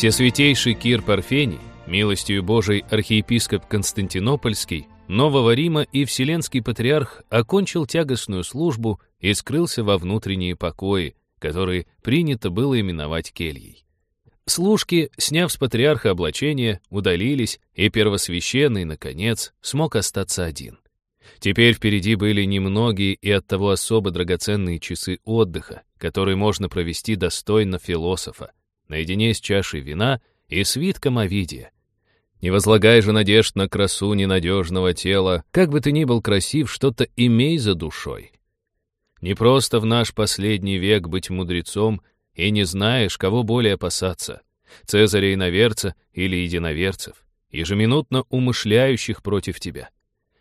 Всесвятейший Кир Парфений, милостью Божией архиепископ Константинопольский, Нового Рима и Вселенский Патриарх окончил тягостную службу и скрылся во внутренние покои, которые принято было именовать кельей. Служки, сняв с патриарха облачение, удалились, и первосвященный, наконец, смог остаться один. Теперь впереди были немногие и оттого особо драгоценные часы отдыха, которые можно провести достойно философа, наедине с чашей вина и свитком Овидия. Не возлагай же надежд на красу ненадежного тела, как бы ты ни был красив, что-то имей за душой. Не просто в наш последний век быть мудрецом, и не знаешь, кого более опасаться — Цезаря иноверца или единоверцев, ежеминутно умышляющих против тебя.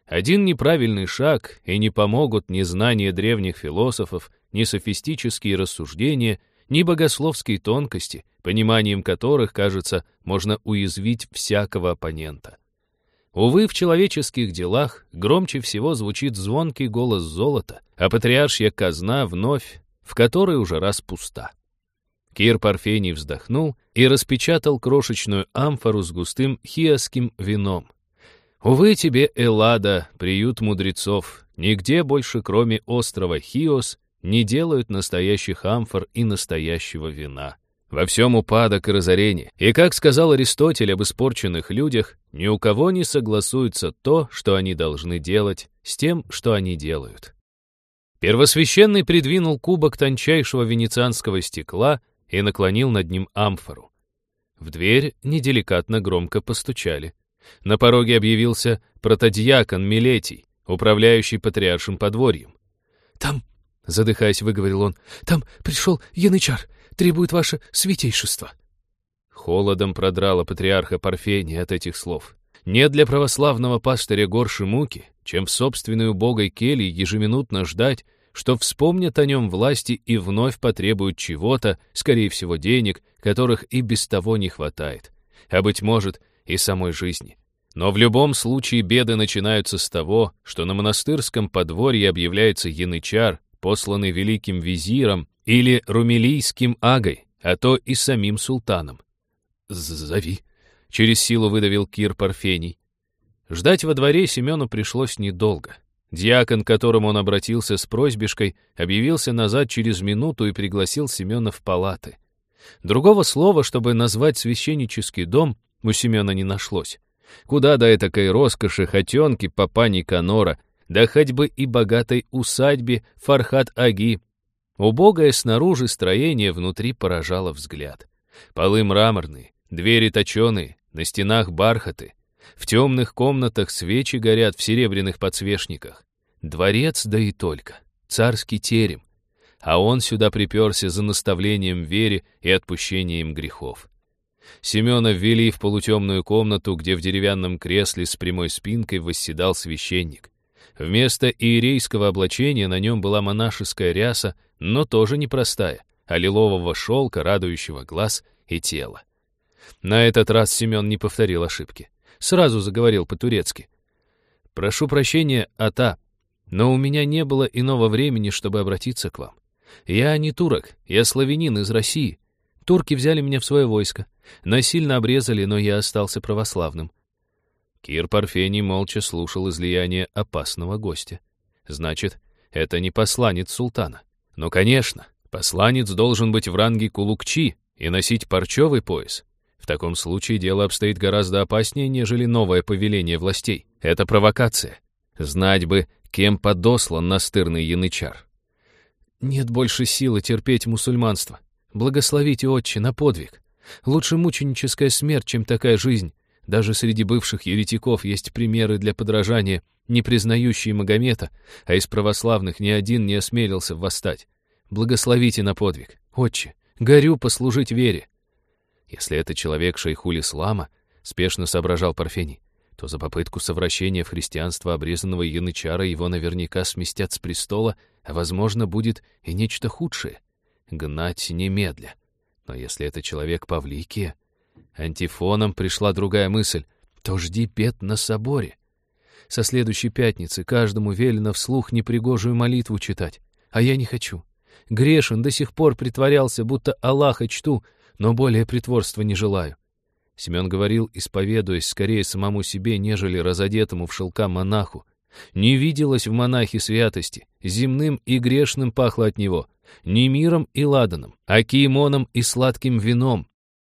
Один неправильный шаг, и не помогут ни знания древних философов, ни софистические рассуждения, ни богословские тонкости, пониманием которых, кажется, можно уязвить всякого оппонента. Увы, в человеческих делах громче всего звучит звонкий голос золота, а патриаршья казна вновь, в которой уже раз пуста. Кир Парфений вздохнул и распечатал крошечную амфору с густым хиосским вином. Увы тебе, Эллада, приют мудрецов, нигде больше, кроме острова Хиос, не делают настоящих амфор и настоящего вина. Во всем упадок и разорение. И, как сказал Аристотель об испорченных людях, ни у кого не согласуется то, что они должны делать, с тем, что они делают. Первосвященный придвинул кубок тончайшего венецианского стекла и наклонил над ним амфору. В дверь неделикатно громко постучали. На пороге объявился протодьякон Милетий, управляющий патриаршим подворьем. «Там», — задыхаясь, выговорил он, — «там пришел янычар, требует ваше святейшество». Холодом продрало патриарха Парфения от этих слов. Нет для православного пастыря горше муки, чем в собственной убогой келье ежеминутно ждать, что вспомнят о нем власти и вновь потребуют чего-то, скорее всего, денег, которых и без того не хватает, а, быть может, и самой жизни. Но в любом случае беды начинаются с того, что на монастырском подворье объявляется янычар, посланный великим визиром или румелийским агой, а то и самим султаном. «Зови», — через силу выдавил Кир Парфений. Ждать во дворе Семену пришлось недолго. Дьякон, к которому он обратился с просьбишкой, объявился назад через минуту и пригласил Семена в палаты. Другого слова, чтобы назвать священнический дом, у Семена не нашлось. Куда до этакой роскоши хотенки папа Никанора, да хоть бы и богатой усадьбе Фархат-Аги. Убогое снаружи строение внутри поражало взгляд. Полы мраморные, двери точеные, на стенах бархаты. В темных комнатах свечи горят в серебряных подсвечниках. Дворец, да и только. Царский терем. А он сюда приперся за наставлением вере и отпущением грехов. Семена ввели в полутемную комнату, где в деревянном кресле с прямой спинкой восседал священник. Вместо иерейского облачения на нем была монашеская ряса, но тоже непростая, а лилового шелка, радующего глаз и тело. На этот раз Семен не повторил ошибки. Сразу заговорил по-турецки. «Прошу прощения, Ата, но у меня не было иного времени, чтобы обратиться к вам. Я не турок, я славянин из России. Турки взяли меня в свое войско. Насильно обрезали, но я остался православным. Кир Парфений молча слушал излияние опасного гостя. Значит, это не посланец султана. Ну, конечно, посланец должен быть в ранге кулукчи и носить парчевый пояс. В таком случае дело обстоит гораздо опаснее, нежели новое повеление властей. Это провокация. Знать бы, кем подослан настырный янычар. Нет больше силы терпеть мусульманство. Благословите, отче, на подвиг. Лучше мученическая смерть, чем такая жизнь. Даже среди бывших еретиков есть примеры для подражания, не признающие Магомета, а из православных ни один не осмелился восстать. Благословите на подвиг. Отче, горю послужить вере. Если это человек шейхуль ислама, спешно соображал Парфений, то за попытку совращения в христианство обрезанного янычара его наверняка сместят с престола, а, возможно, будет и нечто худшее гнать немедля. Но если это человек Павликия... Антифоном пришла другая мысль. То жди бед на соборе. Со следующей пятницы каждому велено вслух непригожую молитву читать. А я не хочу. Грешен до сих пор притворялся, будто Аллаха чту, но более притворства не желаю. Семен говорил, исповедуясь скорее самому себе, нежели разодетому в шелка монаху. Не виделось в монахе святости, земным и грешным пахло от него, не миром и ладаном, а киемоном и сладким вином.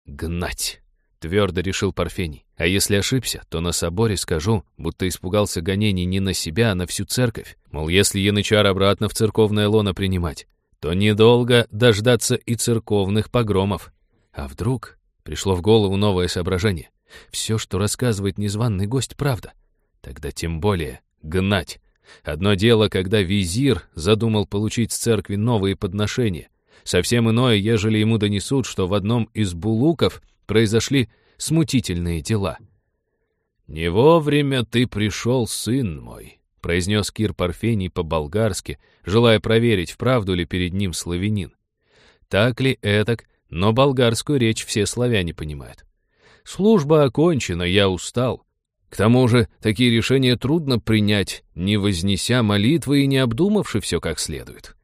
Гнать! Твердо решил Парфений. А если ошибся, то на соборе скажу, будто испугался гонений не на себя, а на всю церковь. Мол, если янычар обратно в церковное лоно принимать, то недолго дождаться и церковных погромов. А вдруг Пришло в голову новое соображение. Все, что рассказывает незваный гость, правда. Тогда тем более гнать. Одно дело, когда визир задумал получить с церкви новые подношения. Совсем иное, ежели ему донесут, что в одном из булуков произошли смутительные дела. «Не вовремя ты пришел, сын мой», — произнес Кир Парфений по-болгарски, желая проверить, вправду ли перед ним славянин. Так ли этак, но болгарскую речь все славяне понимают. Служба окончена, я устал. К тому же, такие решения трудно принять, не вознеся молитвы и не обдумавши все как следует.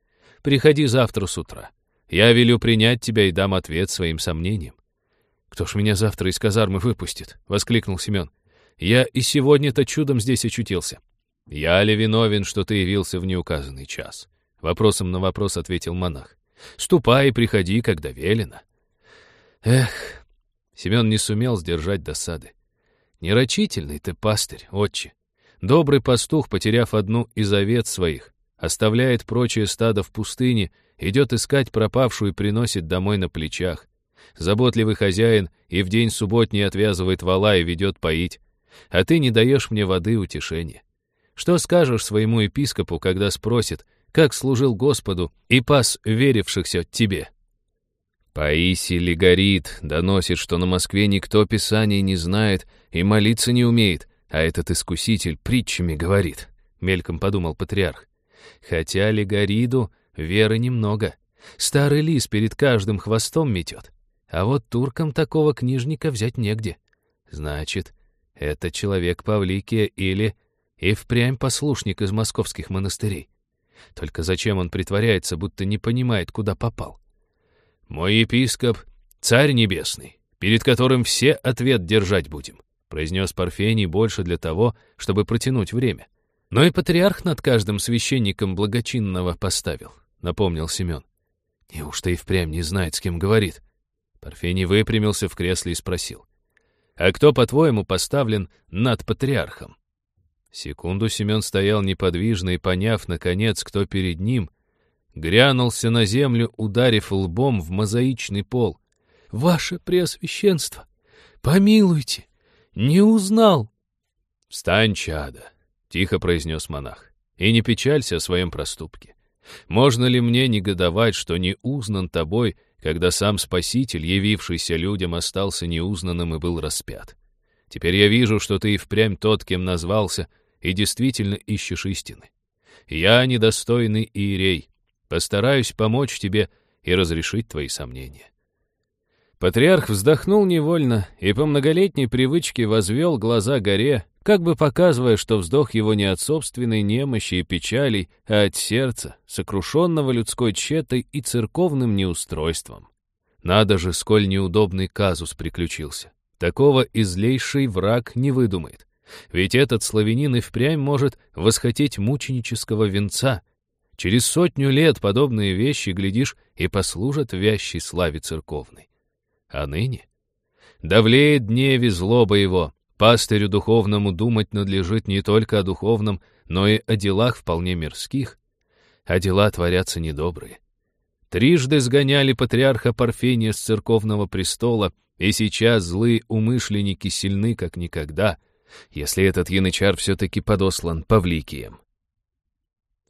Приходи завтра с утра. Я велю принять тебя и дам ответ своим сомнениям. «Кто ж меня завтра из казармы выпустит?» — воскликнул Семен. «Я и сегодня-то чудом здесь очутился. Я ли виновен, что ты явился в неуказанный час?» Вопросом на вопрос ответил монах. Ступай и приходи, когда велено. Эх, Семен не сумел сдержать досады. Нерочительный ты пастырь, отче. Добрый пастух, потеряв одну из овец своих, оставляет прочее стадо в пустыне, идет искать пропавшую и приносит домой на плечах. Заботливый хозяин и в день субботний отвязывает вала и ведет поить. А ты не даешь мне воды утешения. Что скажешь своему епископу, когда спросит, как служил Господу и пас верившихся тебе. Паисий Легорит доносит, что на Москве никто Писания не знает и молиться не умеет, а этот искуситель притчами говорит, — мельком подумал патриарх. Хотя Легориду веры немного. Старый лис перед каждым хвостом метет. А вот туркам такого книжника взять негде. Значит, это человек Павликия или и впрямь послушник из московских монастырей. Только зачем он притворяется, будто не понимает, куда попал? «Мой епископ — царь небесный, перед которым все ответ держать будем», произнес Парфений больше для того, чтобы протянуть время. Но и патриарх над каждым священником благочинного поставил, напомнил Семен. Неужто и впрямь не знает, с кем говорит? Парфений выпрямился в кресле и спросил. «А кто, по-твоему, поставлен над патриархом?» Секунду Семен стоял неподвижно и, поняв, наконец, кто перед ним, грянулся на землю, ударив лбом в мозаичный пол. «Ваше Преосвященство! Помилуйте! Не узнал!» «Встань, чада!» — тихо произнес монах. «И не печалься о своем проступке. Можно ли мне негодовать, что не узнан тобой, когда сам Спаситель, явившийся людям, остался неузнанным и был распят? Теперь я вижу, что ты и впрямь тот, кем назвался, и действительно ищешь истины. Я недостойный иерей, постараюсь помочь тебе и разрешить твои сомнения». Патриарх вздохнул невольно и по многолетней привычке возвел глаза горе, как бы показывая, что вздох его не от собственной немощи и печалей, а от сердца, сокрушенного людской тщетой и церковным неустройством. Надо же, сколь неудобный казус приключился. Такого излейший враг не выдумает. Ведь этот славянин и впрямь может восхотеть мученического венца. Через сотню лет подобные вещи, глядишь, и послужат вящей славе церковной. А ныне? Давлеет дневе злоба его. Пастырю духовному думать надлежит не только о духовном, но и о делах вполне мирских. А дела творятся недобрые. Трижды сгоняли патриарха Парфения с церковного престола, и сейчас злые умышленники сильны, как никогда — если этот янычар все-таки подослан Павликием.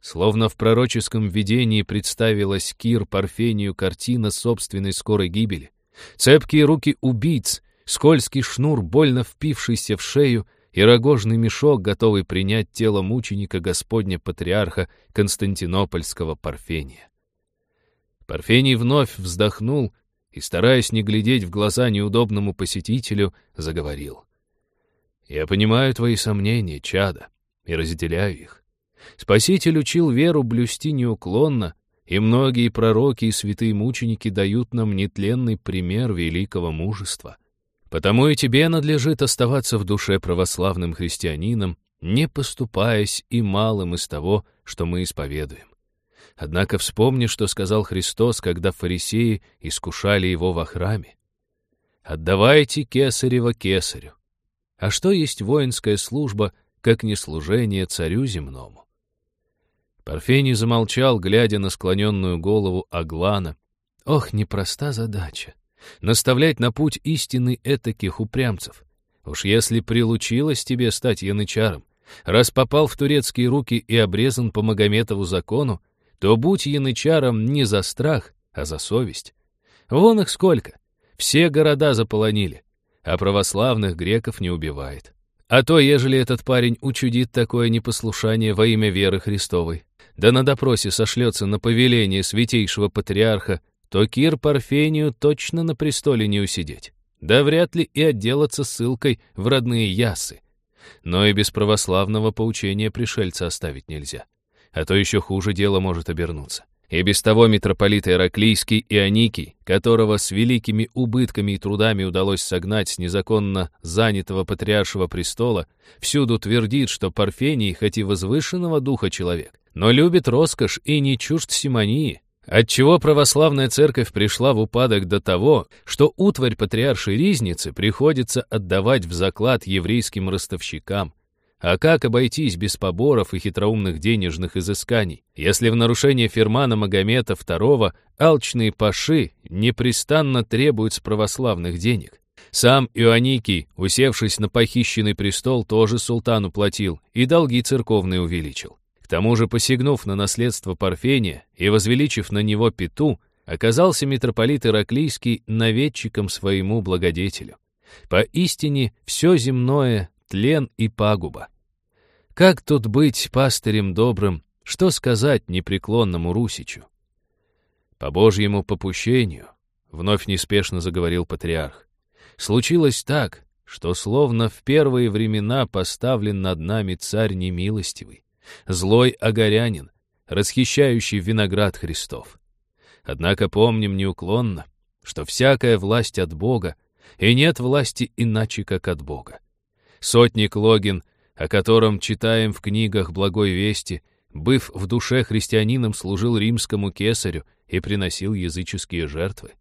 Словно в пророческом видении представилась Кир Парфению картина собственной скорой гибели. Цепкие руки убийц, скользкий шнур, больно впившийся в шею, и рогожный мешок, готовый принять тело мученика Господня Патриарха Константинопольского Парфения. Парфений вновь вздохнул и, стараясь не глядеть в глаза неудобному посетителю, заговорил. Я понимаю твои сомнения, чада, и разделяю их. Спаситель учил веру блюсти неуклонно, и многие пророки и святые мученики дают нам нетленный пример великого мужества. Потому и тебе надлежит оставаться в душе православным христианином, не поступаясь и малым из того, что мы исповедуем. Однако вспомни, что сказал Христос, когда фарисеи искушали его во храме. «Отдавайте кесарево кесарю». А что есть воинская служба, как не служение царю земному? Парфений замолчал, глядя на склоненную голову Аглана. Ох, непроста задача. Наставлять на путь истины этаких упрямцев. Уж если прилучилось тебе стать янычаром, раз попал в турецкие руки и обрезан по Магометову закону, то будь янычаром не за страх, а за совесть. Вон их сколько. Все города заполонили, а православных греков не убивает. А то, ежели этот парень учудит такое непослушание во имя веры Христовой, да на допросе сошлется на повеление святейшего патриарха, то Кир Парфению точно на престоле не усидеть. Да вряд ли и отделаться ссылкой в родные ясы. Но и без православного поучения пришельца оставить нельзя а то еще хуже дело может обернуться. И без того митрополит Ираклийский и Аникий, которого с великими убытками и трудами удалось согнать с незаконно занятого патриаршего престола, всюду твердит, что Парфений хоть и возвышенного духа человек, но любит роскошь и не чужд симонии, отчего православная церковь пришла в упадок до того, что утварь патриаршей ризницы приходится отдавать в заклад еврейским ростовщикам, а как обойтись без поборов и хитроумных денежных изысканий, если в нарушение фермана Магомета II алчные паши непрестанно требуют с православных денег? Сам Иоанникий, усевшись на похищенный престол, тоже султану платил и долги церковные увеличил. К тому же, посягнув на наследство Парфения и возвеличив на него Пету, оказался митрополит Ираклийский наведчиком своему благодетелю. Поистине, все земное тлен и пагуба. Как тут быть пастырем добрым, что сказать непреклонному Русичу? По Божьему попущению, вновь неспешно заговорил патриарх, случилось так, что словно в первые времена поставлен над нами царь немилостивый, злой огорянин, расхищающий виноград Христов. Однако помним неуклонно, что всякая власть от Бога, и нет власти иначе, как от Бога. Сотник Логин, о котором читаем в книгах Благой Вести, быв в душе христианином, служил римскому кесарю и приносил языческие жертвы.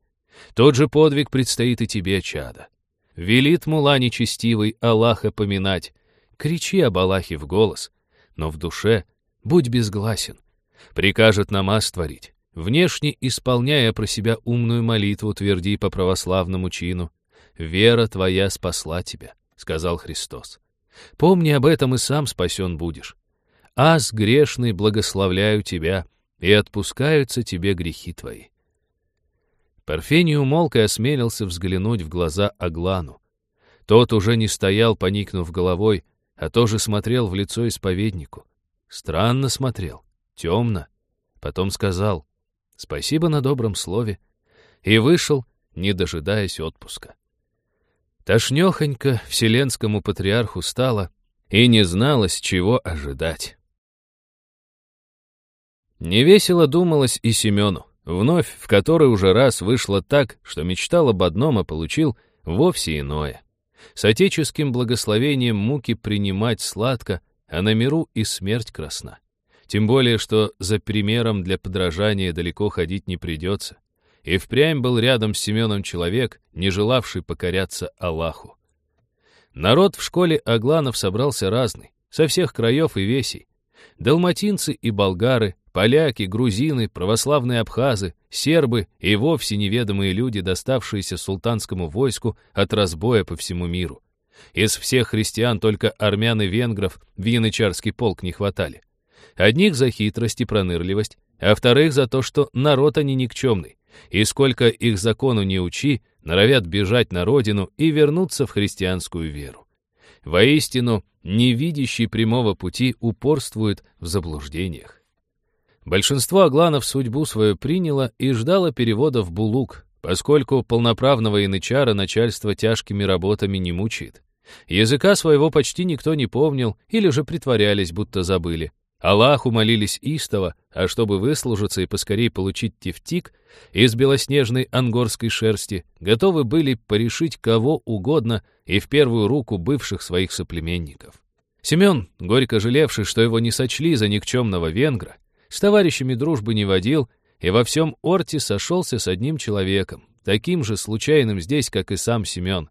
Тот же подвиг предстоит и тебе, чада. Велит мула нечестивый Аллаха поминать. Кричи об Аллахе в голос, но в душе будь безгласен. Прикажет намаз творить. Внешне, исполняя про себя умную молитву, тверди по православному чину. Вера твоя спасла тебя. — сказал Христос. «Помни об этом и сам спасен будешь. Аз, грешный, благословляю тебя, и отпускаются тебе грехи твои». Парфений умолк и осмелился взглянуть в глаза Аглану. Тот уже не стоял, поникнув головой, а тоже смотрел в лицо исповеднику. Странно смотрел, темно. Потом сказал «Спасибо на добром слове» и вышел, не дожидаясь отпуска. Тошнёхонько вселенскому патриарху стало, и не зналось, чего ожидать. Невесело думалось и Семену, вновь в который уже раз вышло так, что мечтал об одном, а получил вовсе иное. С отеческим благословением муки принимать сладко, а на миру и смерть красна. Тем более, что за примером для подражания далеко ходить не придется. И впрямь был рядом с Семеном человек, не желавший покоряться Аллаху. Народ в школе Агланов собрался разный, со всех краев и весей. Далматинцы и болгары, поляки, грузины, православные абхазы, сербы и вовсе неведомые люди, доставшиеся султанскому войску от разбоя по всему миру. Из всех христиан только армян и венгров в янычарский полк не хватали. Одних за хитрость и пронырливость, а вторых за то, что народ они никчемный, и сколько их закону не учи, норовят бежать на родину и вернуться в христианскую веру. Воистину, невидящий прямого пути упорствует в заблуждениях. Большинство агланов судьбу свою приняло и ждало перевода в Булук, поскольку полноправного янычара начальство тяжкими работами не мучает. Языка своего почти никто не помнил или же притворялись, будто забыли. Аллаху молились истово, а чтобы выслужиться и поскорей получить тефтик из белоснежной ангорской шерсти, готовы были порешить кого угодно и в первую руку бывших своих соплеменников. Семен, горько жалевший, что его не сочли за никчемного венгра, с товарищами дружбы не водил и во всем Орте сошелся с одним человеком, таким же случайным здесь, как и сам Семен.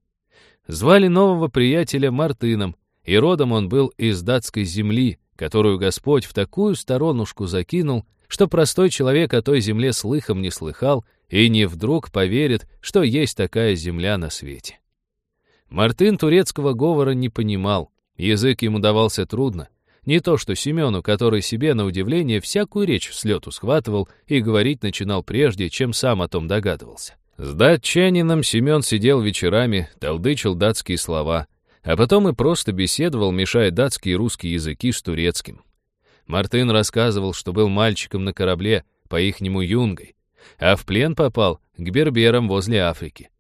Звали нового приятеля Мартыном, и родом он был из датской земли, которую Господь в такую сторонушку закинул, что простой человек о той земле слыхом не слыхал и не вдруг поверит, что есть такая земля на свете. Мартын турецкого говора не понимал, язык ему давался трудно. Не то что Семену, который себе, на удивление, всякую речь с лету схватывал и говорить начинал прежде, чем сам о том догадывался. С датчанином Семен сидел вечерами, толдычил датские слова — а потом и просто беседовал, мешая датский и русский языки с турецким. Мартын рассказывал, что был мальчиком на корабле, по-ихнему юнгой, а в плен попал к берберам возле Африки.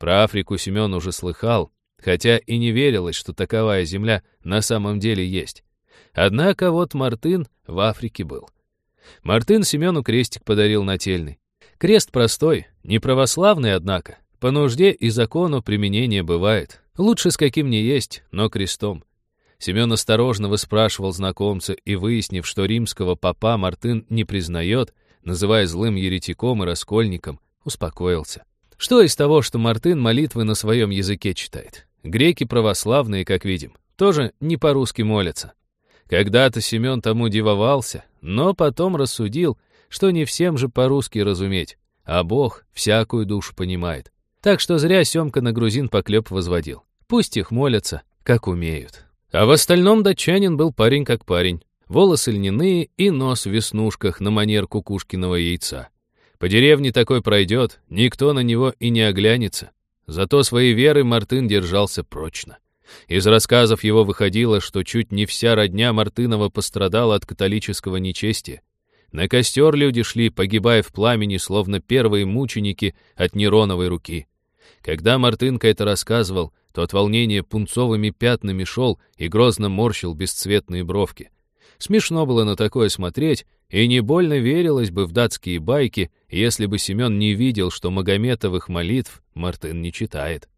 Про Африку Семен уже слыхал, хотя и не верилось, что таковая земля на самом деле есть. Однако вот Мартын в Африке был. Мартын Семену крестик подарил нательный. Крест простой, не православный, однако. По нужде и закону применение бывает. Лучше с каким не есть, но крестом. Семен осторожно выспрашивал знакомца и, выяснив, что римского папа Мартын не признает, называя злым еретиком и раскольником, успокоился. Что из того, что Мартын молитвы на своем языке читает? Греки православные, как видим, тоже не по-русски молятся. Когда-то Семен тому дивовался, но потом рассудил, что не всем же по-русски разуметь, а Бог всякую душу понимает. Так что зря Семка на грузин поклеп возводил. Пусть их молятся, как умеют. А в остальном датчанин был парень как парень. Волосы льняные и нос в веснушках на манер кукушкиного яйца. По деревне такой пройдет, никто на него и не оглянется. Зато своей веры Мартын держался прочно. Из рассказов его выходило, что чуть не вся родня Мартынова пострадала от католического нечестия. На костер люди шли, погибая в пламени, словно первые мученики от Нероновой руки. Когда Мартынка это рассказывал, то от волнения пунцовыми пятнами шел и грозно морщил бесцветные бровки. Смешно было на такое смотреть, и не больно верилось бы в датские байки, если бы Семен не видел, что Магометовых молитв Мартын не читает.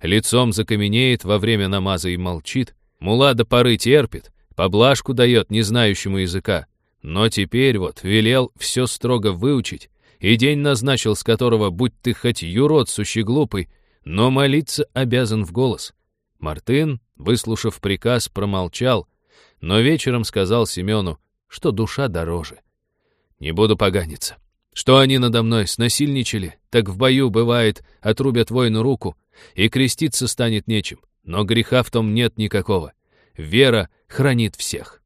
Лицом закаменеет во время намаза и молчит, мула до поры терпит, поблажку дает незнающему языка. Но теперь вот велел все строго выучить, и день назначил, с которого, будь ты хоть юрод сущеглупый, но молиться обязан в голос. Мартын, выслушав приказ, промолчал, но вечером сказал Семену, что душа дороже. Не буду поганиться. Что они надо мной снасильничали, так в бою, бывает, отрубят воину руку, и креститься станет нечем, но греха в том нет никакого. Вера хранит всех.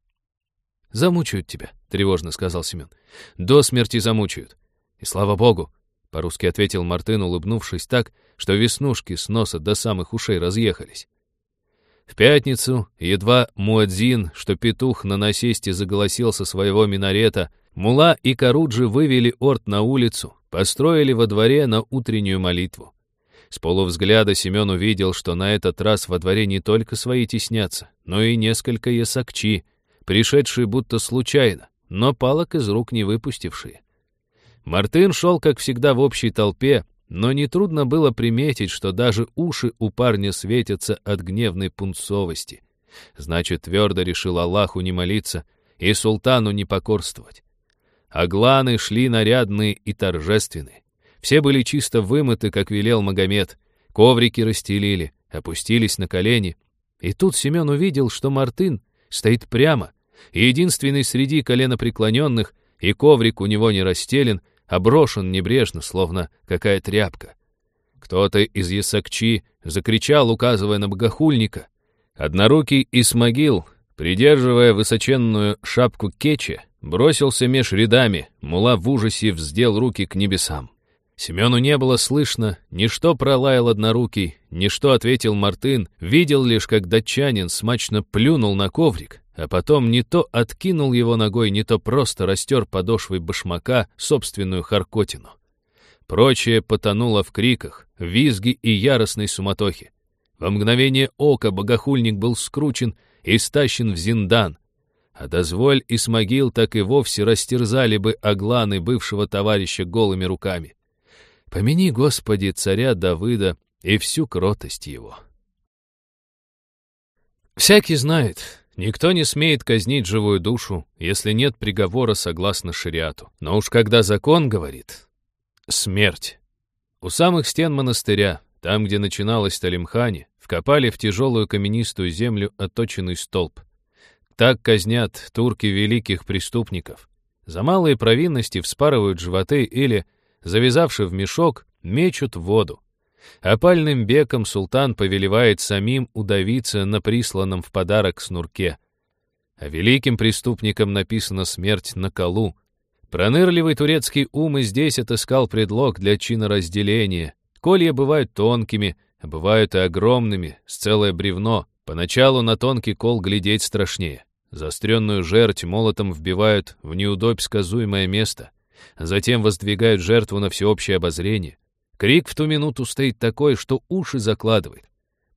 «Замучают тебя», — тревожно сказал Семен. «До смерти замучают. И слава богу, — по-русски ответил Мартын, улыбнувшись так, что веснушки с носа до самых ушей разъехались. В пятницу, едва Муадзин, что петух на насесте заголосил со своего минарета, Мула и Каруджи вывели орд на улицу, построили во дворе на утреннюю молитву. С полувзгляда Семен увидел, что на этот раз во дворе не только свои теснятся, но и несколько ясакчи, пришедшие будто случайно, но палок из рук не выпустившие. Мартын шел, как всегда, в общей толпе, но нетрудно было приметить, что даже уши у парня светятся от гневной пунцовости. Значит, твердо решил Аллаху не молиться и султану не покорствовать. Агланы шли нарядные и торжественные. Все были чисто вымыты, как велел Магомед. Коврики расстелили, опустились на колени. И тут Семен увидел, что Мартын стоит прямо, единственный среди коленопреклоненных, и коврик у него не расстелен, оброшен небрежно, словно какая тряпка. Кто-то из ясакчи закричал, указывая на богохульника. Однорукий Исмагил, придерживая высоченную шапку кечи, бросился меж рядами, мула в ужасе вздел руки к небесам. Семену не было слышно, ни что пролаял однорукий, ни что ответил Мартын, видел лишь, как датчанин смачно плюнул на коврик, а потом не то откинул его ногой, не то просто растер подошвой башмака собственную харкотину. Прочее потонуло в криках, визги и яростной суматохе. Во мгновение ока богохульник был скручен и стащен в зиндан, а дозволь и с могил так и вовсе растерзали бы огланы бывшего товарища голыми руками. Помяни, Господи, царя Давыда и всю кротость его. Всякий знает, никто не смеет казнить живую душу, если нет приговора согласно шариату. Но уж когда закон говорит — смерть. У самых стен монастыря, там, где начиналась Талимхани, вкопали в тяжелую каменистую землю отточенный столб. Так казнят турки великих преступников. За малые провинности вспарывают животы или, завязавши в мешок, мечут в воду. Опальным беком султан повелевает самим удавиться на присланном в подарок снурке. А великим преступникам написана смерть на колу. Пронырливый турецкий ум и здесь отыскал предлог для чиноразделения. Колья бывают тонкими, а бывают и огромными, с целое бревно. Поначалу на тонкий кол глядеть страшнее. Заостренную жерть молотом вбивают в неудобь сказуемое место, затем воздвигают жертву на всеобщее обозрение. Крик в ту минуту стоит такой, что уши закладывает.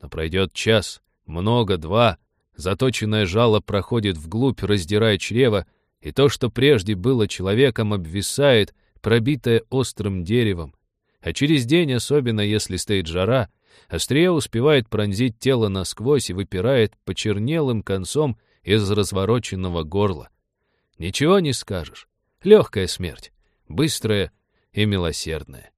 Но пройдет час, много, два, заточенное жало проходит вглубь, раздирая чрево, и то, что прежде было человеком, обвисает, пробитое острым деревом. А через день, особенно если стоит жара, острие успевает пронзить тело насквозь и выпирает почернелым концом из развороченного горла. Ничего не скажешь. Легкая смерть, быстрая и милосердная.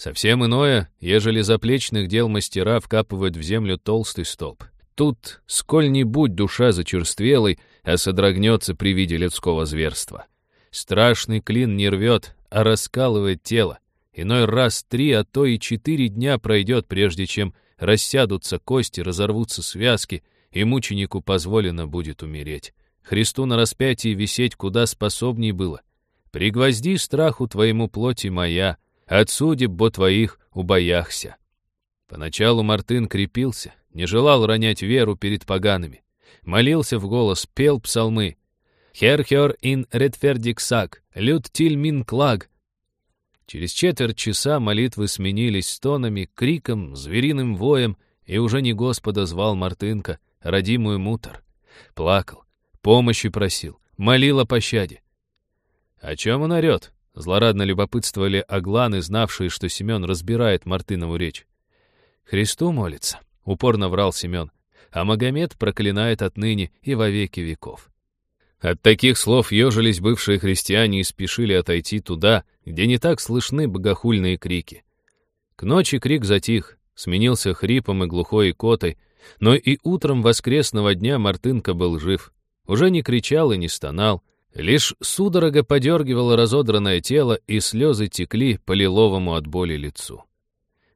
Совсем иное, ежели заплечных дел мастера вкапывают в землю толстый столб. Тут сколь-нибудь душа зачерствелой, а содрогнется при виде людского зверства. Страшный клин не рвет, а раскалывает тело. Иной раз три, а то и четыре дня пройдет, прежде чем рассядутся кости, разорвутся связки, и мученику позволено будет умереть. Христу на распятии висеть куда способней было. Пригвозди страху твоему плоти моя, от судеб бо твоих убояхся. Поначалу Мартын крепился, не желал ронять веру перед погаными. Молился в голос, пел псалмы. «Хер-хер ин редфердиксак, люд тиль мин клаг». Через четверть часа молитвы сменились стонами, криком, звериным воем, и уже не Господа звал Мартынка, родимую мутор. Плакал, помощи просил, молил о пощаде. «О чем он орет?» — злорадно любопытствовали огланы, знавшие, что Семен разбирает Мартынову речь. «Христу молится», — упорно врал Семен, «а Магомед проклинает отныне и во веки веков». От таких слов ежились бывшие христиане и спешили отойти туда, где не так слышны богохульные крики. К ночи крик затих, сменился хрипом и глухой икотой, но и утром воскресного дня Мартынка был жив. Уже не кричал и не стонал, лишь судорога подергивало разодранное тело, и слезы текли по лиловому от боли лицу.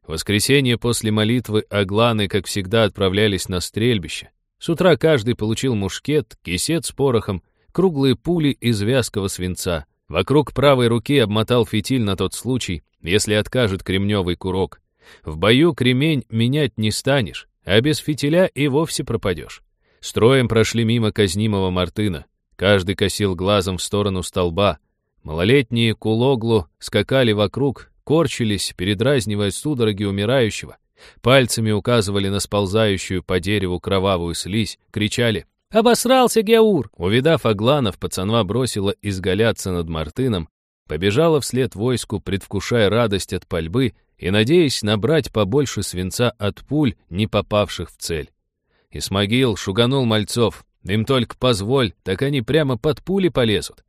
В воскресенье после молитвы агланы, как всегда, отправлялись на стрельбище. С утра каждый получил мушкет, кисет с порохом, круглые пули из вязкого свинца. Вокруг правой руки обмотал фитиль на тот случай, если откажет кремневый курок. В бою кремень менять не станешь, а без фитиля и вовсе пропадешь. Строем прошли мимо казнимого Мартына. Каждый косил глазом в сторону столба. Малолетние кулоглу скакали вокруг, корчились, передразнивая судороги умирающего. Пальцами указывали на сползающую по дереву кровавую слизь, кричали «Обосрался Геур!» Увидав Агланов, пацанва бросила изгаляться над Мартыном, побежала вслед войску, предвкушая радость от пальбы и надеясь набрать побольше свинца от пуль, не попавших в цель. Исмагил шуганул мальцов. Им только позволь, так они прямо под пули полезут.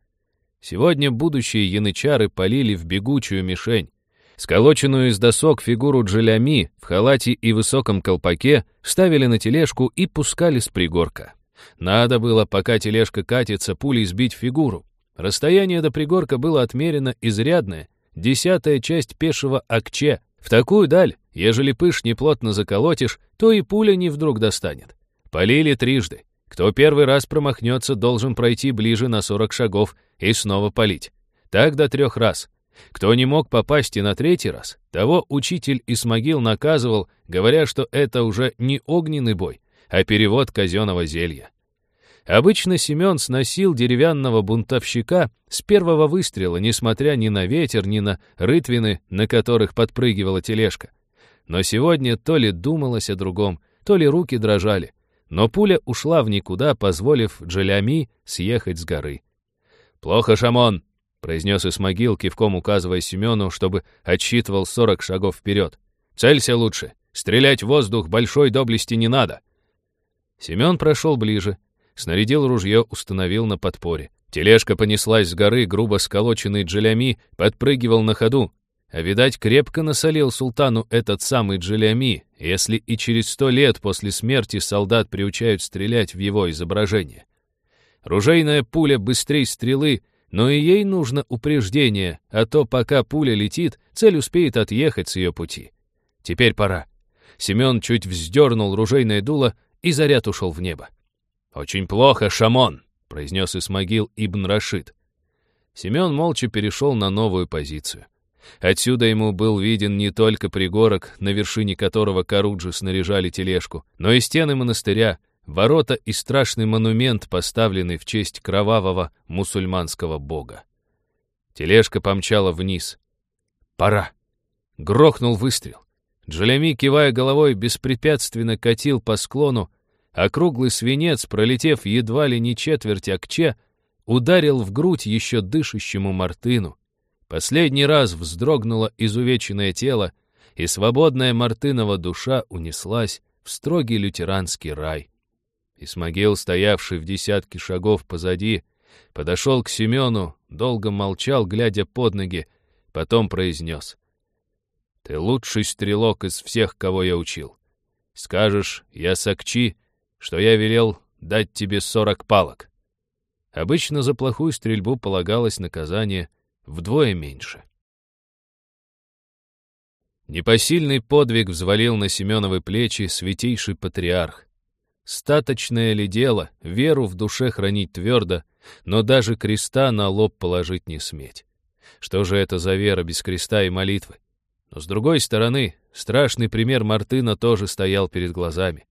Сегодня будущие янычары полили в бегучую мишень. Сколоченную из досок фигуру Джелями в халате и высоком колпаке вставили на тележку и пускали с пригорка. Надо было, пока тележка катится, пулей сбить фигуру. Расстояние до пригорка было отмерено изрядное, десятая часть пешего акче. В такую даль, ежели пыш неплотно заколотишь, то и пуля не вдруг достанет. Полили трижды. Кто первый раз промахнется, должен пройти ближе на сорок шагов и снова полить. Так до трех раз. Кто не мог попасть и на третий раз, того учитель Исмагил наказывал, говоря, что это уже не огненный бой, а перевод казенного зелья. Обычно Семен сносил деревянного бунтовщика с первого выстрела, несмотря ни на ветер, ни на рытвины, на которых подпрыгивала тележка. Но сегодня то ли думалось о другом, то ли руки дрожали. Но пуля ушла в никуда, позволив Джалями съехать с горы. «Плохо, Шамон!» — произнес Исмагил, кивком указывая Семену, чтобы отсчитывал сорок шагов вперед. «Целься лучше! Стрелять в воздух большой доблести не надо!» Семен прошел ближе, снарядил ружье, установил на подпоре. Тележка понеслась с горы, грубо сколоченный Джалями подпрыгивал на ходу. А, видать, крепко насолил султану этот самый Джалями, если и через сто лет после смерти солдат приучают стрелять в его изображение. Ружейная пуля быстрей стрелы, но и ей нужно упреждение, а то пока пуля летит, цель успеет отъехать с ее пути. Теперь пора. Семен чуть вздернул ружейное дуло, и заряд ушел в небо. «Очень плохо, Шамон!» — произнес Исмагил Ибн Рашид. Семен молча перешел на новую позицию. Отсюда ему был виден не только пригорок, на вершине которого Каруджи снаряжали тележку, но и стены монастыря, ворота и страшный монумент, поставленный в честь кровавого мусульманского бога. Тележка помчала вниз. «Пора!» Грохнул выстрел. Джалеми, кивая головой, беспрепятственно катил по склону, а круглый свинец, пролетев едва ли не четверть акче, ударил в грудь еще дышащему Мартыну. Последний раз вздрогнуло изувеченное тело, и свободная Мартынова душа унеслась в строгий лютеранский рай. Исмагил, стоявший в десятке шагов позади, подошел к Семену, долго молчал, глядя под ноги, потом произнес. «Ты лучший стрелок из всех, кого я учил. Скажешь, я сакчи, что я велел дать тебе сорок палок». Обычно за плохую стрельбу полагалось наказание вдвое меньше. Непосильный подвиг взвалил на Семеновы плечи святейший патриарх. Статочное ли дело, веру в душе хранить твердо, но даже креста на лоб положить не сметь. Что же это за вера без креста и молитвы? Но с другой стороны, страшный пример Мартына тоже стоял перед глазами.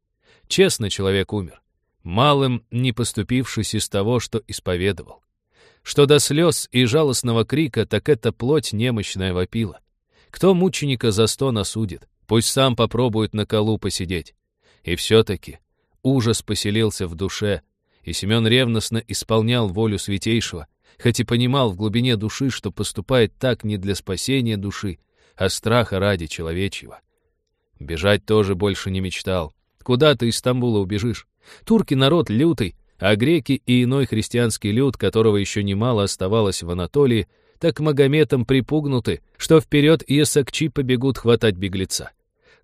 Честно человек умер, малым не поступившись из того, что исповедовал. Что до слез и жалостного крика, так это плоть немощная вопила. Кто мученика за сто насудит, пусть сам попробует на колу посидеть. И все-таки Ужас поселился в душе, и Семен ревностно исполнял волю Святейшего, хоть и понимал в глубине души, что поступает так не для спасения души, а страха ради человечьего. Бежать тоже больше не мечтал. Куда ты из Стамбула убежишь? Турки народ лютый, а греки и иной христианский люд, которого еще немало оставалось в Анатолии, так Магометом припугнуты, что вперед Иесакчи побегут хватать беглеца.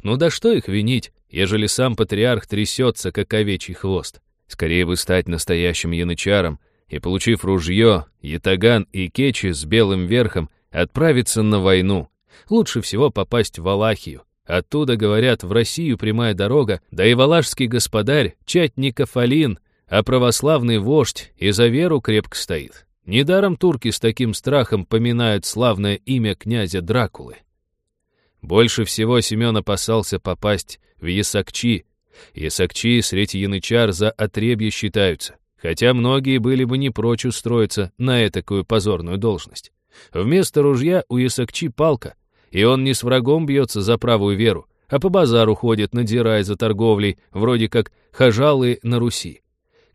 Ну да что их винить, ежели сам патриарх трясется, как овечий хвост. Скорее бы стать настоящим янычаром и, получив ружье, ятаган и кечи с белым верхом, отправиться на войну. Лучше всего попасть в Валахию. Оттуда, говорят, в Россию прямая дорога, да и валашский господарь, чатников Алин, а православный вождь и за веру крепко стоит. Недаром турки с таким страхом поминают славное имя князя Дракулы. Больше всего Семен опасался попасть в Ясакчи. Ясакчи среди янычар за отребье считаются, хотя многие были бы не прочь устроиться на этакую позорную должность. Вместо ружья у Ясакчи палка, и он не с врагом бьется за правую веру, а по базару ходит, надирая за торговлей, вроде как хажалы на Руси.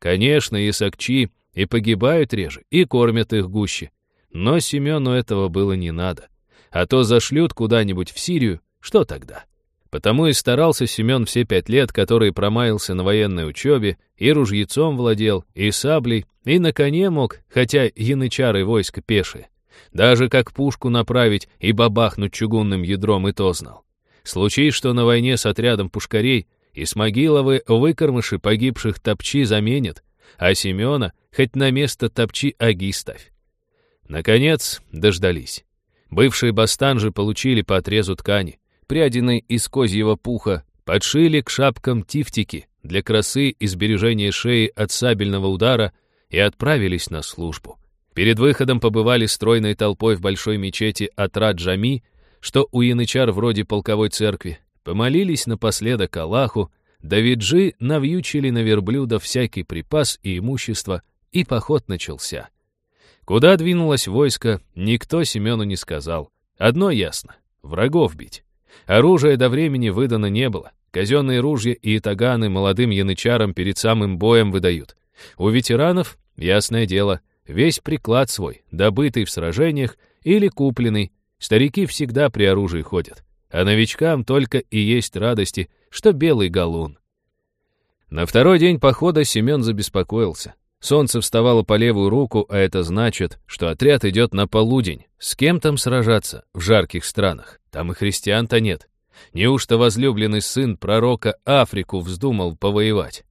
Конечно, Ясакчи и погибают реже, и кормят их гуще. Но Семену этого было не надо. А то зашлют куда-нибудь в Сирию, что тогда? Потому и старался Семен все пять лет, которые промаялся на военной учебе, и ружьецом владел, и саблей, и на коне мог, хотя янычары войско пешие. Даже как пушку направить и бабахнуть чугунным ядром и то знал. Случай, что на войне с отрядом пушкарей Исмагиловы выкормыши погибших топчи заменят, а Семена хоть на место топчи аги ставь. Наконец дождались. Бывшие бастанжи получили по отрезу ткани, прядиной из козьего пуха, подшили к шапкам тифтики для красы и сбережения шеи от сабельного удара и отправились на службу. Перед выходом побывали стройной толпой в большой мечети Атрад-Джами, что у янычар вроде полковой церкви, помолились напоследок Аллаху, Давиджи навьючили на верблюда всякий припас и имущество, и поход начался. Куда двинулось войско, никто Семену не сказал. Одно ясно — врагов бить. Оружия до времени выдано не было. казенные ружья и таганы молодым янычарам перед самым боем выдают. У ветеранов, ясное дело, весь приклад свой, добытый в сражениях или купленный. Старики всегда при оружии ходят. А новичкам только и есть радости, что белый галун. На второй день похода Семен забеспокоился. Солнце вставало по левую руку, а это значит, что отряд идет на полудень. С кем там сражаться в жарких странах? Там и христиан-то нет. Неужто возлюбленный сын пророка Африку вздумал повоевать?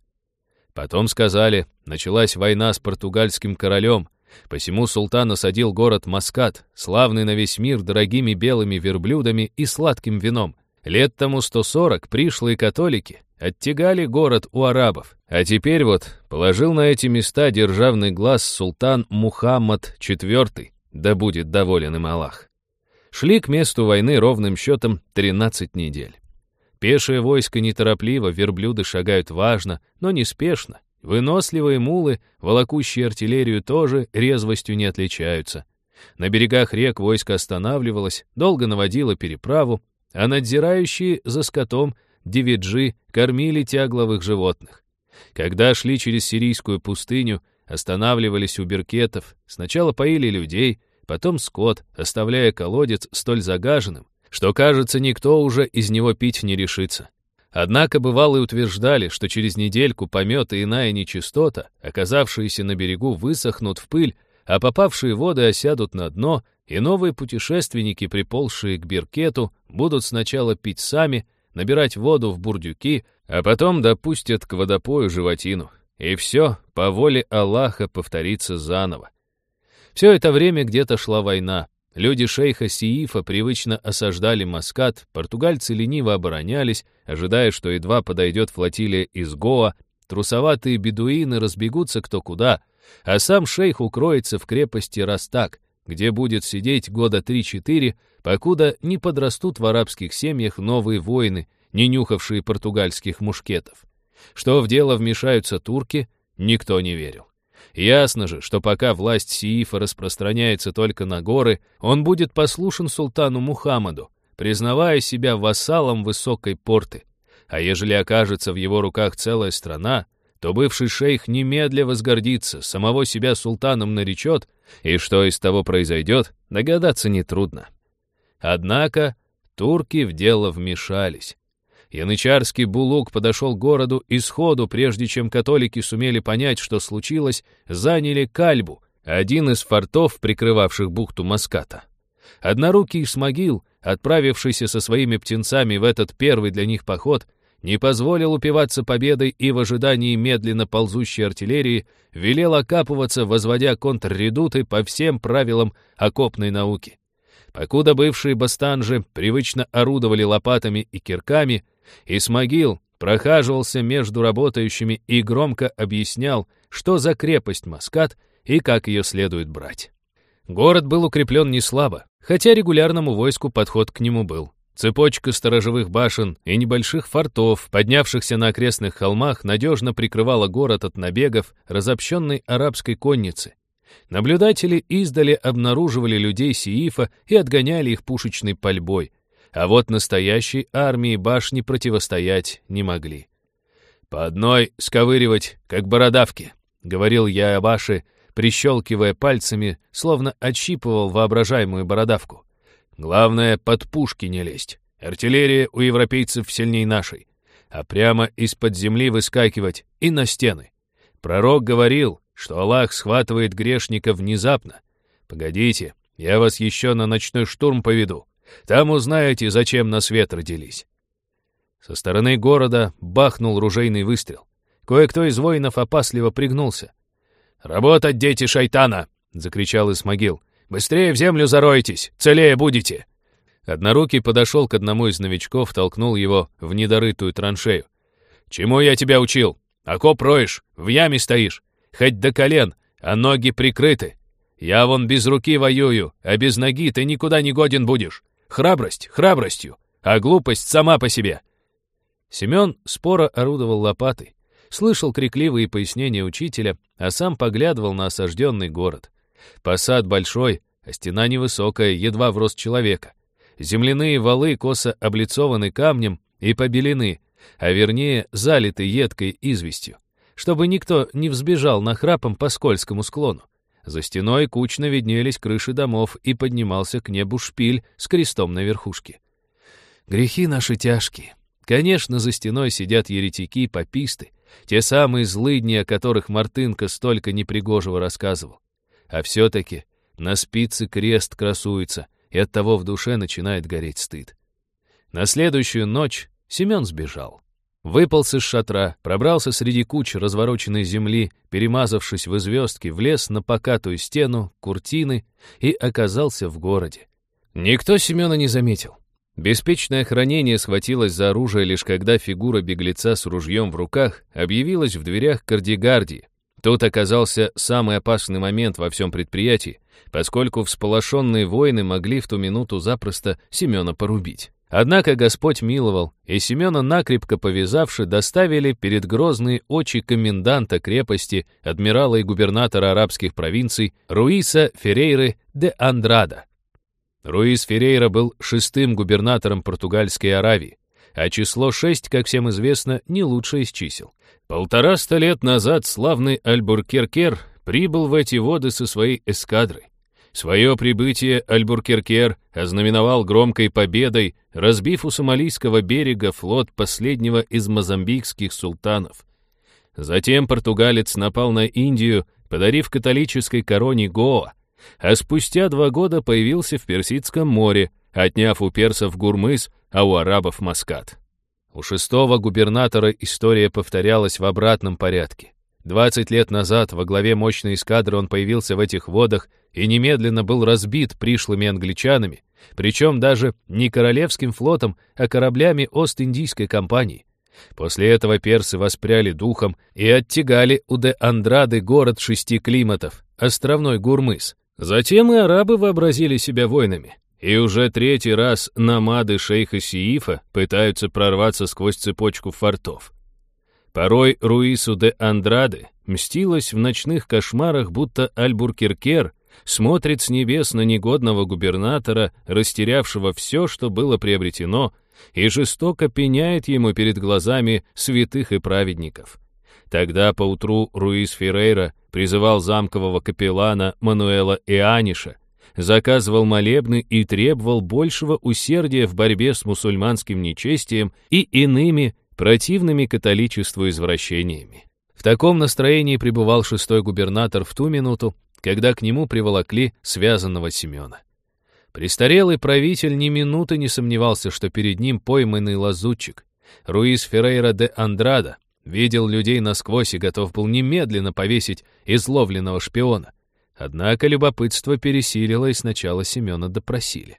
Потом сказали, началась война с португальским королем, посему султан осадил город Маскат, славный на весь мир дорогими белыми верблюдами и сладким вином. Лет тому 140 пришлые католики оттягали город у арабов, а теперь вот положил на эти места державный глаз султан Мухаммад IV, да будет доволен им Аллах. Шли к месту войны ровным счетом 13 недель. Пешее войско неторопливо, верблюды шагают важно, но неспешно. Выносливые мулы, волокущие артиллерию, тоже резвостью не отличаются. На берегах рек войско останавливалось, долго наводило переправу, а надзирающие за скотом девиджи кормили тягловых животных. Когда шли через сирийскую пустыню, останавливались у беркетов, сначала поили людей, потом скот, оставляя колодец столь загаженным, что, кажется, никто уже из него пить не решится. Однако бывалые утверждали, что через недельку помет и иная нечистота, оказавшиеся на берегу, высохнут в пыль, а попавшие воды осядут на дно, и новые путешественники, приползшие к Биркету, будут сначала пить сами, набирать воду в бурдюки, а потом допустят к водопою животину. И все по воле Аллаха повторится заново. Все это время где-то шла война. Люди шейха Сиифа привычно осаждали Маскат, португальцы лениво оборонялись, ожидая, что едва подойдет флотилия из Гоа, трусоватые бедуины разбегутся кто куда, а сам шейх укроется в крепости Растак, где будет сидеть года три-четыре, покуда не подрастут в арабских семьях новые воины, не нюхавшие португальских мушкетов. Что в дело вмешаются турки, никто не верил. Ясно же, что пока власть Сиифа распространяется только на горы, он будет послушен султану Мухаммаду, признавая себя вассалом высокой порты. А ежели окажется в его руках целая страна, то бывший шейх немедля возгордится, самого себя султаном наречет, и что из того произойдет, догадаться нетрудно. Однако турки в дело вмешались. Янычарский булук подошел к городу и сходу, прежде чем католики сумели понять, что случилось, заняли Кальбу, один из фортов, прикрывавших бухту Маската. Однорукий Исмагил, отправившийся со своими птенцами в этот первый для них поход, не позволил упиваться победой и в ожидании медленно ползущей артиллерии велел окапываться, возводя контрредуты по всем правилам окопной науки. Покуда бывшие бастанжи привычно орудовали лопатами и кирками, Исмагил прохаживался между работающими и громко объяснял, что за крепость Маскат и как ее следует брать. Город был укреплен не слабо, хотя регулярному войску подход к нему был. Цепочка сторожевых башен и небольших фортов, поднявшихся на окрестных холмах, надежно прикрывала город от набегов разобщенной арабской конницы. Наблюдатели издали обнаруживали людей Сиифа и отгоняли их пушечной пальбой, а вот настоящей армии башни противостоять не могли. «По одной сковыривать, как бородавки», — говорил я Абаши, прищелкивая пальцами, словно отщипывал воображаемую бородавку. «Главное, под пушки не лезть. Артиллерия у европейцев сильней нашей. А прямо из-под земли выскакивать и на стены. Пророк говорил, что Аллах схватывает грешника внезапно. Погодите, я вас еще на ночной штурм поведу. Там узнаете, зачем на свет родились». Со стороны города бахнул ружейный выстрел. Кое-кто из воинов опасливо пригнулся. «Работать, дети шайтана!» — закричал Исмагил. «Быстрее в землю заройтесь, целее будете!» Однорукий подошел к одному из новичков, толкнул его в недорытую траншею. «Чему я тебя учил? Окоп роешь, в яме стоишь, хоть до колен, а ноги прикрыты. Я вон без руки воюю, а без ноги ты никуда не годен будешь. Храбрость храбростью, а глупость сама по себе. Семен споро орудовал лопатой, слышал крикливые пояснения учителя, а сам поглядывал на осажденный город. Посад большой, а стена невысокая, едва в рост человека. Земляные валы косо облицованы камнем и побелены, а вернее залитый едкой известью, чтобы никто не взбежал на храпом по скользкому склону. За стеной кучно виднелись крыши домов и поднимался к небу шпиль с крестом на верхушке. Грехи наши тяжкие. Конечно, за стеной сидят еретики, пописты, те самые злыдни, о которых Мартынка столько непригожего рассказывал. А все-таки на спице крест красуется, и от того в душе начинает гореть стыд. На следующую ночь Семен сбежал. Выполз из шатра, пробрался среди куч развороченной земли, перемазавшись в звездки, влез на покатую стену, куртины и оказался в городе. Никто Семена не заметил. Беспечное хранение схватилось за оружие лишь когда фигура беглеца с ружьем в руках объявилась в дверях кардигардии. Тут оказался самый опасный момент во всем предприятии, поскольку всполошенные воины могли в ту минуту запросто Семена порубить. Однако Господь миловал, и Семена, накрепко повязавши, доставили перед грозные очи коменданта крепости, адмирала и губернатора арабских провинций Руиса Феррейры де Андрада. Руис Феррейра был шестым губернатором португальской Аравии, а число шесть, как всем известно, не лучшее из чисел. Полтораста лет назад славный Альбуркеркер прибыл в эти воды со своей эскадрой. Свое прибытие Альбуркеркер ознаменовал громкой победой, разбив у сомалийского берега флот последнего из мозамбикских султанов. Затем португалец напал на Индию, подарив католической короне Гоа, а спустя два года появился в Персидском море, отняв у персов Гурмыз, а у арабов Маскат. У шестого губернатора история повторялась в обратном порядке. Двадцать лет назад во главе мощной эскадры он появился в этих водах и немедленно был разбит пришлыми англичанами, причем даже не королевским флотом, а кораблями Ост-Индийской компании. После этого персы воспряли духом и оттягали у де Андрады город шести климатов, островной Гурмыз, Затем и арабы вообразили себя воинами. И уже третий раз намады шейха Сиифа пытаются прорваться сквозь цепочку фортов. Порой Руису де Андраде мстилось в ночных кошмарах, будто Альбуркеркер смотрит с небес на негодного губернатора, растерявшего все, что было приобретено, и жестоко пеняет ему перед глазами святых и праведников. Тогда поутру Руис Феррейра призывал замкового капеллана Мануэла Ианиша, заказывал молебны и требовал большего усердия в борьбе с мусульманским нечестием и иными противными католичеству извращениями. В таком настроении пребывал шестой губернатор в ту минуту, когда к нему приволокли связанного Семена. Престарелый правитель ни минуты не сомневался, что перед ним пойманный лазутчик. Руис Феррейра де Андрада, Видел людей насквозь и готов был немедленно повесить изловленного шпиона. Однако любопытство пересилило, и сначала Семена допросили.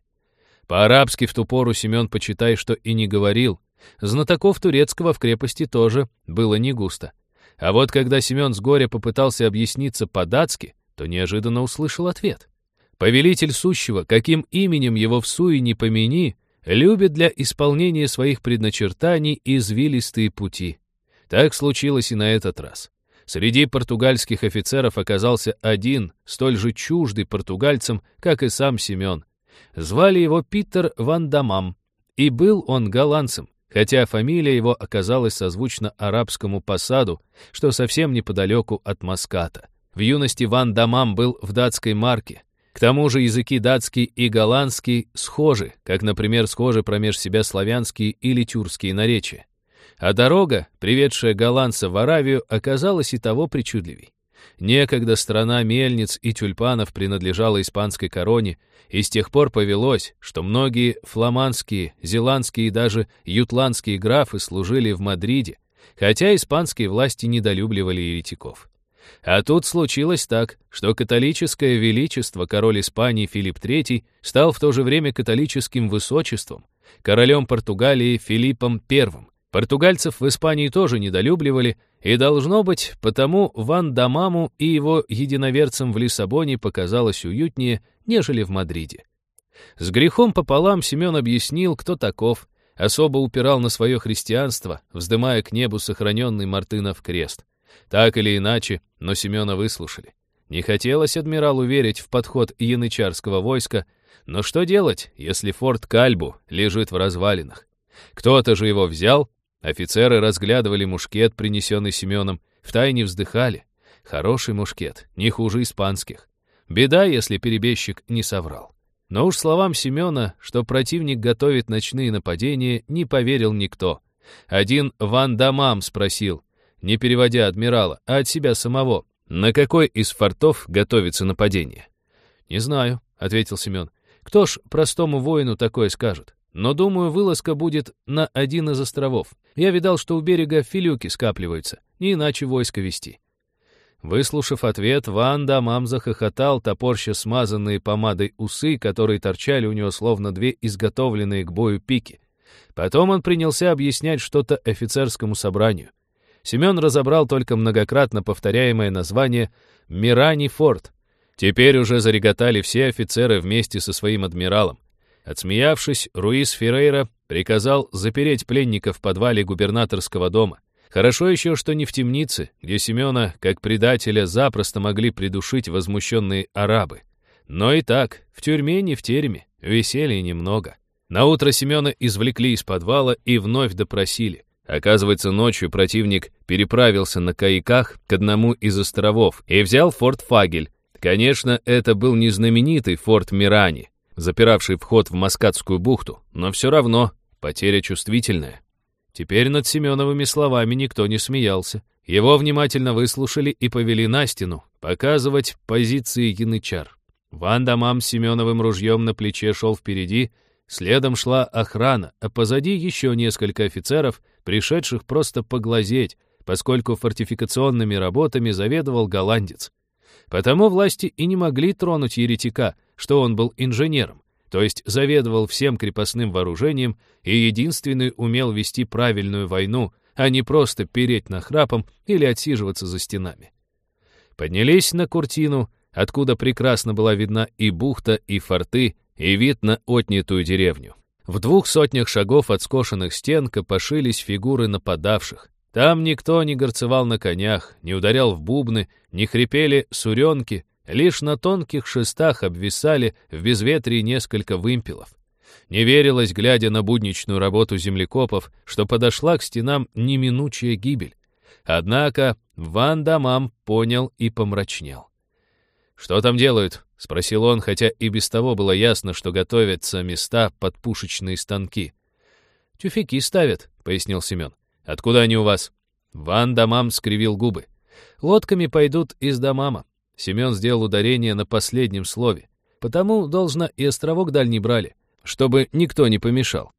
По-арабски в ту пору Семен, почитай, что и не говорил. Знатоков турецкого в крепости тоже было не густо. А вот когда Семен с горя попытался объясниться по-датски, то неожиданно услышал ответ. Повелитель сущего, каким именем его в суе не помяни, любит для исполнения своих предначертаний извилистые пути. Так случилось и на этот раз. Среди португальских офицеров оказался один, столь же чуждый португальцам, как и сам Семен. Звали его Питер Ван Дамам, и был он голландцем, хотя фамилия его оказалась созвучна арабскому посаду, что совсем неподалеку от Маската. В юности Ван Дамам был в датской марке. К тому же языки датский и голландский схожи, как, например, схожи промеж себя славянские или тюркские наречия. А дорога, приведшая голландца в Аравию, оказалась и того причудливей. Некогда страна мельниц и тюльпанов принадлежала испанской короне, и с тех пор повелось, что многие фламандские, зеландские и даже ютландские графы служили в Мадриде, хотя испанские власти недолюбливали еретиков. А тут случилось так, что католическое величество король Испании Филипп III стал в то же время католическим высочеством, королем Португалии Филиппом I, Португальцев в Испании тоже недолюбливали, и, должно быть, потому Ван Дамаму и его единоверцам в Лиссабоне показалось уютнее, нежели в Мадриде. С грехом пополам Семен объяснил, кто таков, особо упирал на свое христианство, вздымая к небу сохраненный Мартынов крест. Так или иначе, но Семена выслушали. Не хотелось адмиралу верить в подход янычарского войска, но что делать, если форт Кальбу лежит в развалинах? Кто-то же его взял, Офицеры разглядывали мушкет, принесенный Семеном, втайне вздыхали. Хороший мушкет, не хуже испанских. Беда, если перебежчик не соврал. Но уж словам Семена, что противник готовит ночные нападения, не поверил никто. Один Ван Дамам спросил, не переводя адмирала, а от себя самого, на какой из фортов готовится нападение. «Не знаю», — ответил Семен. «Кто ж простому воину такое скажет? Но, думаю, вылазка будет на один из островов. Я видал, что у берега филюки скапливаются, не иначе войско вести». Выслушав ответ, Ван Дамам захохотал, топорща смазанные помадой усы, которые торчали у него словно две изготовленные к бою пики. Потом он принялся объяснять что-то офицерскому собранию. Семен разобрал только многократно повторяемое название «Мирани Форт». Теперь уже зареготали все офицеры вместе со своим адмиралом. Отсмеявшись, Руис Феррейра приказал запереть пленника в подвале губернаторского дома. Хорошо еще, что не в темнице, где Семена, как предателя, запросто могли придушить возмущенные арабы. Но и так, в тюрьме не в тереме, веселья немного. Наутро Семена извлекли из подвала и вновь допросили. Оказывается, ночью противник переправился на каяках к одному из островов и взял форт Фагель. Конечно, это был не знаменитый форт Мирани, запиравший вход в Маскатскую бухту, но все равно потеря чувствительная. Теперь над Семеновыми словами никто не смеялся. Его внимательно выслушали и повели на стену, показывать позиции янычар. Ван Дамам с Семеновым ружьем на плече шел впереди, следом шла охрана, а позади еще несколько офицеров, пришедших просто поглазеть, поскольку фортификационными работами заведовал голландец. Потому власти и не могли тронуть еретика, что он был инженером то есть заведовал всем крепостным вооружением и единственный умел вести правильную войну, а не просто переть нахрапом или отсиживаться за стенами. Поднялись на Куртину, откуда прекрасно была видна и бухта, и форты, и вид на отнятую деревню. В двух сотнях шагов от скошенных стен копошились фигуры нападавших. Там никто не горцевал на конях, не ударял в бубны, не хрипели суренки, Лишь на тонких шестах обвисали в безветрии несколько вымпелов. Не верилось, глядя на будничную работу землекопов, что подошла к стенам неминучая гибель. Однако Ван Дамам понял и помрачнел. «Что там делают?» — спросил он, хотя и без того было ясно, что готовятся места под пушечные станки. «Тюфяки ставят», — пояснил Семен. «Откуда они у вас?» Ван Дамам скривил губы. «Лодками пойдут из Дамама. Семен сделал ударение на последнем слове. Потому, должно, и островок дальний брали, чтобы никто не помешал.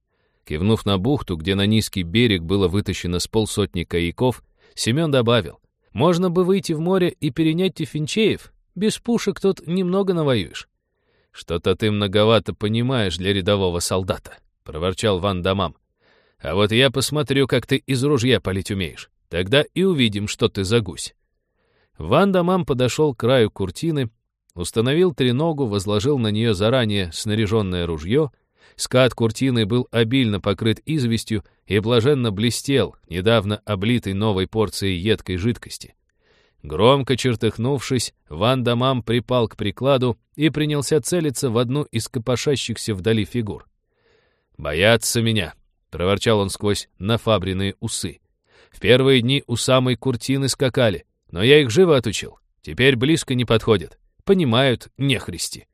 Кивнув на бухту, где на низкий берег было вытащено с полсотни каяков, Семен добавил, «Можно бы выйти в море и перенять тифинчеев. Без пушек тут немного навоюешь». «Что-то ты многовато понимаешь для рядового солдата», — проворчал Ван Дамам. «А вот я посмотрю, как ты из ружья палить умеешь. Тогда и увидим, что ты за гусь». Ван Дамам подошел к краю куртины, установил треногу, возложил на нее заранее снаряженное ружье. Скат куртины был обильно покрыт известью и блаженно блестел, недавно облитый новой порцией едкой жидкости. Громко чертыхнувшись, Ван Дамам припал к прикладу и принялся целиться в одну из копошащихся вдали фигур. «Боятся меня», — проворчал он сквозь нафабренные усы. «В первые дни у самой куртины скакали, но я их живо отучил. Теперь близко не подходят. Понимают нехристи.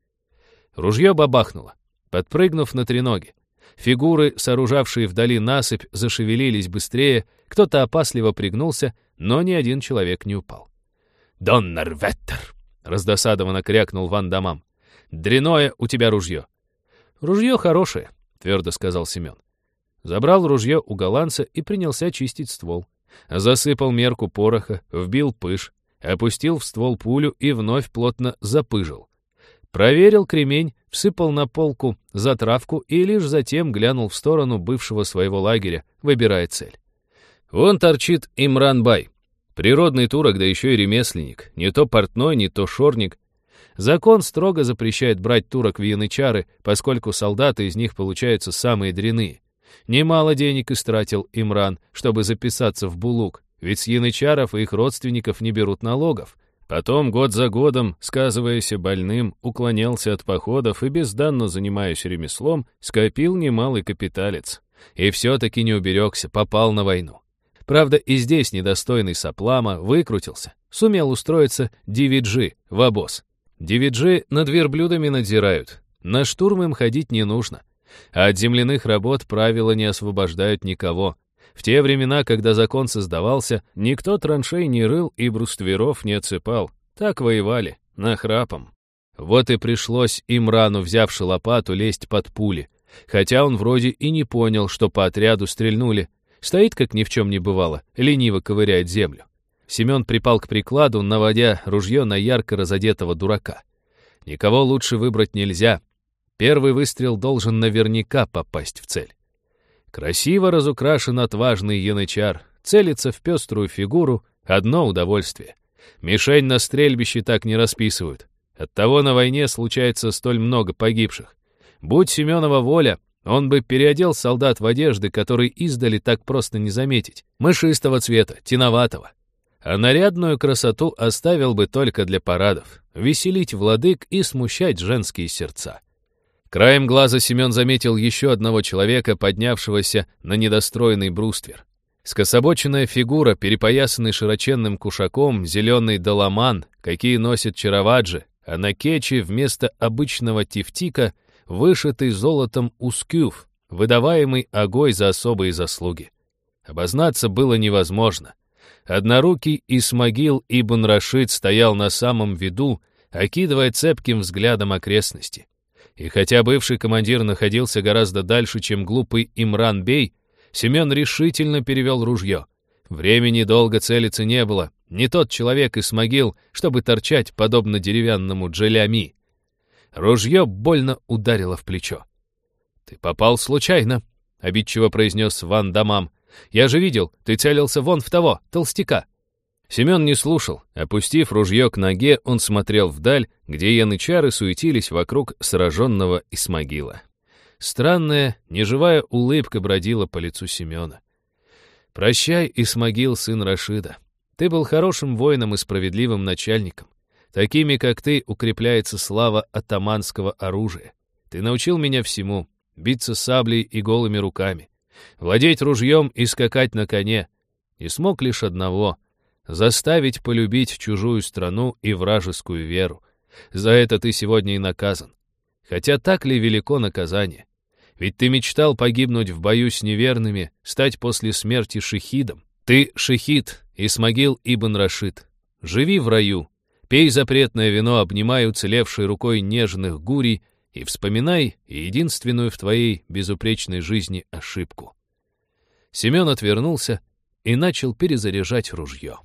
Ружье бабахнуло, подпрыгнув на треноги. Фигуры, сооружавшие вдали насыпь, зашевелились быстрее, кто-то опасливо пригнулся, но ни один человек не упал. «Доннерветтер!» — раздосадованно крякнул Ван Дамам. «Дряное у тебя ружье». «Ружье хорошее», — твердо сказал Семен. Забрал ружье у голландца и принялся чистить ствол. Засыпал мерку пороха, вбил пыш, опустил в ствол пулю и вновь плотно запыжил. Проверил кремень, всыпал на полку затравку и лишь затем глянул в сторону бывшего своего лагеря, выбирая цель. Вон торчит Имран Бай. Природный турок, да еще и ремесленник. Не то портной, не то шорник. Закон строго запрещает брать турок в янычары, поскольку солдаты из них получаются самые дряные. Немало денег истратил Имран, чтобы записаться в Булук, ведь с янычаров и их родственников не берут налогов. Потом, год за годом, сказываясь больным, уклонялся от походов и, безданно занимаясь ремеслом, скопил немалый капиталец. И все-таки не уберегся, попал на войну. Правда, и здесь недостойный Соплама выкрутился, сумел устроиться DVG в обоз. DVG над верблюдами надзирают, на штурм им ходить не нужно. А от земляных работ правила не освобождают никого. В те времена, когда закон создавался, никто траншей не рыл и брустверов не отсыпал. Так воевали, нахрапом. Вот и пришлось Имрану, взявши лопату, лезть под пули. Хотя он вроде и не понял, что по отряду стрельнули. Стоит, как ни в чем не бывало, лениво ковыряет землю. Семен припал к прикладу, наводя ружье на ярко разодетого дурака. Никого лучше выбрать нельзя. Первый выстрел должен наверняка попасть в цель. Красиво разукрашен отважный янычар, целится в пеструю фигуру — одно удовольствие. Мишень на стрельбище так не расписывают. Оттого на войне случается столь много погибших. Будь Семенова воля, он бы переодел солдат в одежды, которые издали так просто не заметить. Мышистого цвета, тиноватого. А нарядную красоту оставил бы только для парадов, веселить владык и смущать женские сердца. Краем глаза Семен заметил еще одного человека, поднявшегося на недостроенный бруствер. Скособоченная фигура, перепоясанный широченным кушаком, зеленый доломан, какие носит чароваджи, а на кече вместо обычного тифтика вышитый золотом ускюв, выдаваемый огой за особые заслуги. Обознаться было невозможно. Однорукий Исмагил Ибн Рашид стоял на самом виду, окидывая цепким взглядом окрестности. И хотя бывший командир находился гораздо дальше, чем глупый Имран Бей, Семен решительно перевел ружье. Времени долго целиться не было. Не тот человек из могил, чтобы торчать, подобно деревянному джелями. Ружье больно ударило в плечо. «Ты попал случайно», — обидчиво произнес Ван Дамам. «Я же видел, ты целился вон в того, толстяка». Семен не слушал. Опустив ружье к ноге, он смотрел вдаль, где янычары суетились вокруг сраженного Исмагила. Странная, неживая улыбка бродила по лицу Семена. «Прощай, Исмагил, сын Рашида. Ты был хорошим воином и справедливым начальником. Такими, как ты, укрепляется слава атаманского оружия. Ты научил меня всему — биться саблей и голыми руками, владеть ружьем и скакать на коне. И смог лишь одного — заставить полюбить чужую страну и вражескую веру. За это ты сегодня и наказан. Хотя так ли велико наказание? Ведь ты мечтал погибнуть в бою с неверными, стать после смерти шехидом. Ты шехид, Исмагил Ибн Рашид. Живи в раю, Пей запретное вино, обнимай уцелевшей рукой нежных гурий и вспоминай единственную в твоей безупречной жизни ошибку. Семен отвернулся и начал перезаряжать ружье.